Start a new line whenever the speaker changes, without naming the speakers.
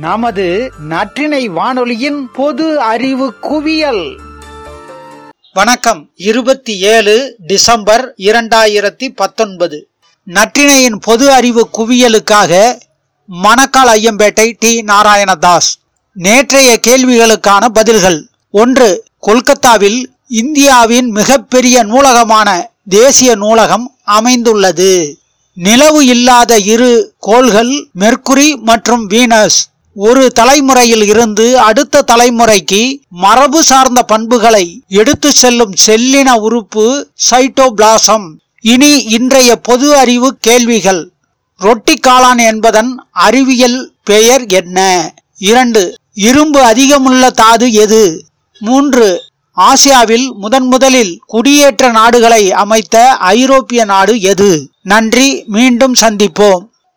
நமது நற்றினை வானொலியின் பொது அறிவு குவியல். வணக்கம். இருபத்தி ஏழு டிசம்பர் இரண்டாயிரத்தி பத்தொன்பது. நற்றினையின் பொது அறிவு குவியலுக்காக மணக்கால் ஐயம்பேட்டை டி. நாராயணதாஸ் நேற்றைய கேள்விகளுக்கான பதில்கள். ஒன்று கொல்கத்தாவில் இந்தியாவின் மிகப்பெரிய நூலகமான தேசிய நூலகம் அமைந்துள்ளது. நிலவு இல்லாத இரு கோள்கள் மெர்க்குரி மற்றும் வீனஸ். ஒரு தலைமுறையில் இருந்து அடுத்த தலைமுறைக்கு மரபு சார்ந்த பண்புகளை எடுத்து செல்லும் செல்லின உறுப்பு சைட்டோபிளாசம். இனி இன்றைய பொது அறிவு கேள்விகள். ரொட்டி காளான் என்பதன் அறிவியல் பெயர் என்ன? இரண்டு இரும்பு அதிகமுள்ள தாது எது? மூன்று ஆசியாவில் முதன் முதலில் குடியேற்ற நாடுகளை அமைத்த ஐரோப்பிய நாடு எது? நன்றி மீண்டும் சந்திப்போம்.